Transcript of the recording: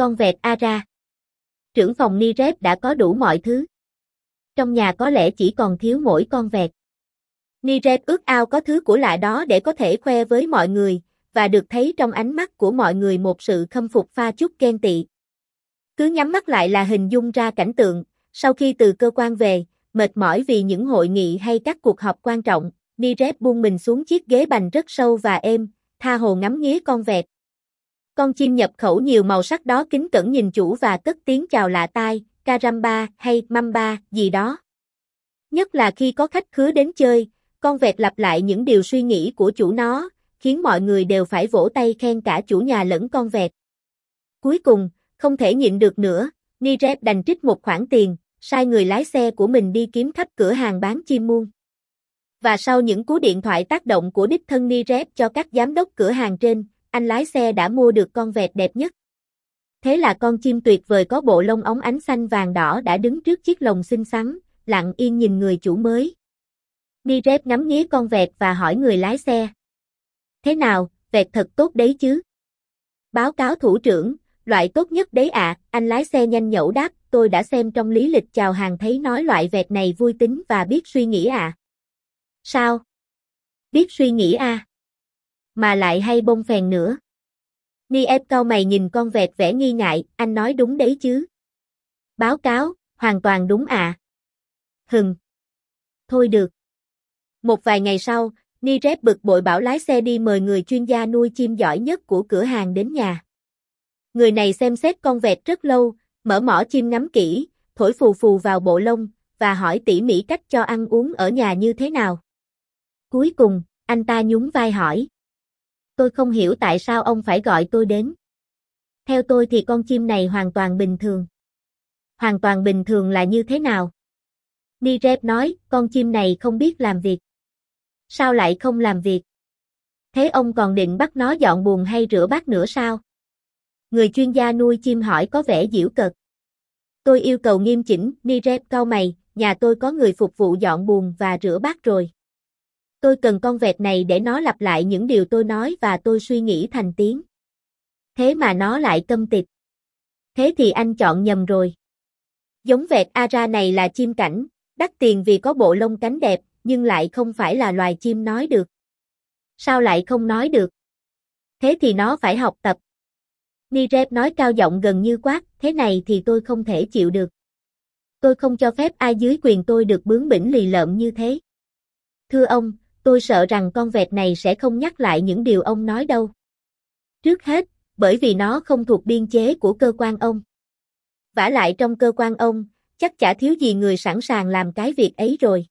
con vẹt Ara. Trưởng phòng Nirep đã có đủ mọi thứ. Trong nhà có lẽ chỉ còn thiếu mỗi con vẹt. Nirep ước ao có thứ của lạ đó để có thể khoe với mọi người, và được thấy trong ánh mắt của mọi người một sự khâm phục pha chút ghen tị. Cứ nhắm mắt lại là hình dung ra cảnh tượng, sau khi từ cơ quan về, mệt mỏi vì những hội nghị hay các cuộc họp quan trọng, Nirep buông mình xuống chiếc ghế bành rất sâu và êm, tha hồ ngắm nghía con vẹt. Con chim nhập khẩu nhiều màu sắc đó kính cẩn nhìn chủ và cất tiếng chào lạ tai, Karamba hay Mamba, gì đó. Nhất là khi có khách khứa đến chơi, con vẹt lặp lại những điều suy nghĩ của chủ nó, khiến mọi người đều phải vỗ tay khen cả chủ nhà lẫn con vẹt. Cuối cùng, không thể nhịn được nữa, Nirep đành trích một khoản tiền, sai người lái xe của mình đi kiếm khắp cửa hàng bán chim muôn. Và sau những cú điện thoại tác động của đích thân Nirep cho các giám đốc cửa hàng trên, anh lái xe đã mua được con vẹt đẹp nhất. Thế là con chim tuyệt vời có bộ lông óng ánh xanh vàng đỏ đã đứng trước chiếc lồng xinh xắn, lặng yên nhìn người chủ mới. Nirep ngắm nghía con vẹt và hỏi người lái xe. Thế nào, vẹt thật tốt đấy chứ? Báo cáo thủ trưởng, loại tốt nhất đấy ạ, à, anh lái xe nhanh nhẩu đáp, tôi đã xem trong lý lịch chào hàng thấy nói loại vẹt này vui tính và biết suy nghĩ ạ. À. Sao? Biết suy nghĩ à? Mà lại hay bông phèn nữa. Ni ép cao mày nhìn con vẹt vẻ nghi ngại, anh nói đúng đấy chứ. Báo cáo, hoàn toàn đúng à. Hừng. Thôi được. Một vài ngày sau, Ni Rep bực bội bảo lái xe đi mời người chuyên gia nuôi chim giỏi nhất của cửa hàng đến nhà. Người này xem xét con vẹt rất lâu, mở mỏ chim ngắm kỹ, thổi phù phù vào bộ lông, và hỏi tỉ mỉ cách cho ăn uống ở nhà như thế nào. Cuối cùng, anh ta nhún vai hỏi. Tôi không hiểu tại sao ông phải gọi tôi đến. Theo tôi thì con chim này hoàn toàn bình thường. Hoàn toàn bình thường là như thế nào? Nirep nói, con chim này không biết làm việc. Sao lại không làm việc? Thế ông còn định bắt nó dọn buồn hay rửa bát nữa sao? Người chuyên gia nuôi chim hỏi có vẻ giễu cợt. Tôi yêu cầu nghiêm chỉnh, Nirep cau mày, nhà tôi có người phục vụ dọn buồn và rửa bát rồi. Tôi cần con vẹt này để nó lặp lại những điều tôi nói và tôi suy nghĩ thành tiếng. Thế mà nó lại câm tịch. Thế thì anh chọn nhầm rồi. Giống vẹt Ara này là chim cảnh, đắt tiền vì có bộ lông cánh đẹp, nhưng lại không phải là loài chim nói được. Sao lại không nói được? Thế thì nó phải học tập. Nirep nói cao giọng gần như quát, thế này thì tôi không thể chịu được. Tôi không cho phép ai dưới quyền tôi được bướng bỉnh lì lợm như thế. Thưa ông, tôi sợ rằng con vẹt này sẽ không nhắc lại những điều ông nói đâu. Trước hết, bởi vì nó không thuộc biên chế của cơ quan ông. vả lại trong cơ quan ông, chắc chả thiếu gì người sẵn sàng làm cái việc ấy rồi.